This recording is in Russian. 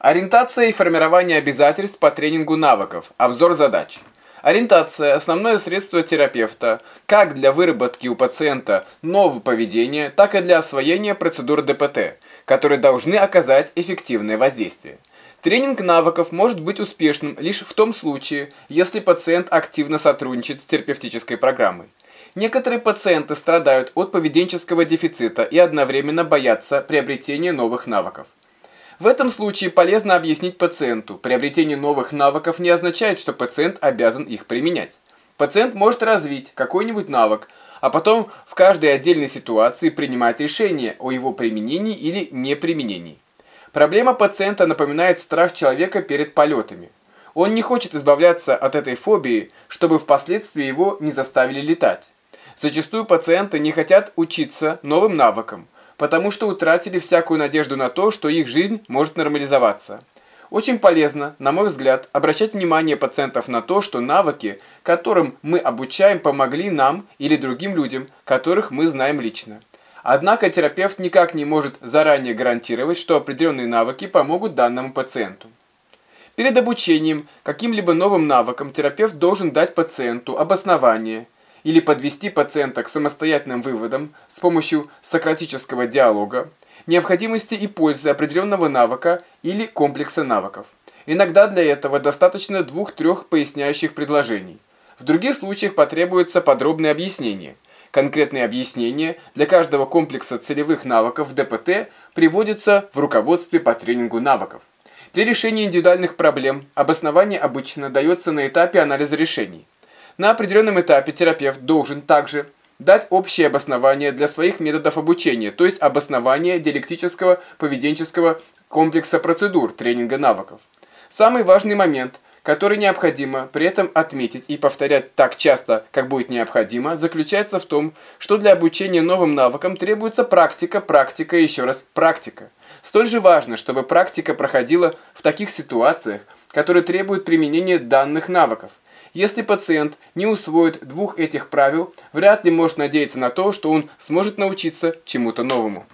Ориентация и формирование обязательств по тренингу навыков. Обзор задач. Ориентация – основное средство терапевта как для выработки у пациента нового поведения, так и для освоения процедур ДПТ, которые должны оказать эффективное воздействие. Тренинг навыков может быть успешным лишь в том случае, если пациент активно сотрудничает с терапевтической программой. Некоторые пациенты страдают от поведенческого дефицита и одновременно боятся приобретения новых навыков. В этом случае полезно объяснить пациенту, приобретение новых навыков не означает, что пациент обязан их применять. Пациент может развить какой-нибудь навык, а потом в каждой отдельной ситуации принимать решение о его применении или неприменении. Проблема пациента напоминает страх человека перед полетами. Он не хочет избавляться от этой фобии, чтобы впоследствии его не заставили летать. Зачастую пациенты не хотят учиться новым навыкам, потому что утратили всякую надежду на то, что их жизнь может нормализоваться. Очень полезно, на мой взгляд, обращать внимание пациентов на то, что навыки, которым мы обучаем, помогли нам или другим людям, которых мы знаем лично. Однако терапевт никак не может заранее гарантировать, что определенные навыки помогут данному пациенту. Перед обучением каким-либо новым навыкам терапевт должен дать пациенту обоснование – или подвести пациента к самостоятельным выводам с помощью сократического диалога, необходимости и пользы определенного навыка или комплекса навыков. Иногда для этого достаточно двух-трех поясняющих предложений. В других случаях потребуется подробное объяснение. Конкретные объяснения для каждого комплекса целевых навыков ДПТ приводятся в руководстве по тренингу навыков. При решении индивидуальных проблем обоснование обычно дается на этапе анализа решений. На определенном этапе терапевт должен также дать общее обоснование для своих методов обучения, то есть обоснование диалектического поведенческого комплекса процедур тренинга навыков. Самый важный момент, который необходимо при этом отметить и повторять так часто, как будет необходимо, заключается в том, что для обучения новым навыкам требуется практика, практика и еще раз практика. Столь же важно, чтобы практика проходила в таких ситуациях, которые требуют применения данных навыков. Если пациент не усвоит двух этих правил, вряд ли может надеяться на то, что он сможет научиться чему-то новому.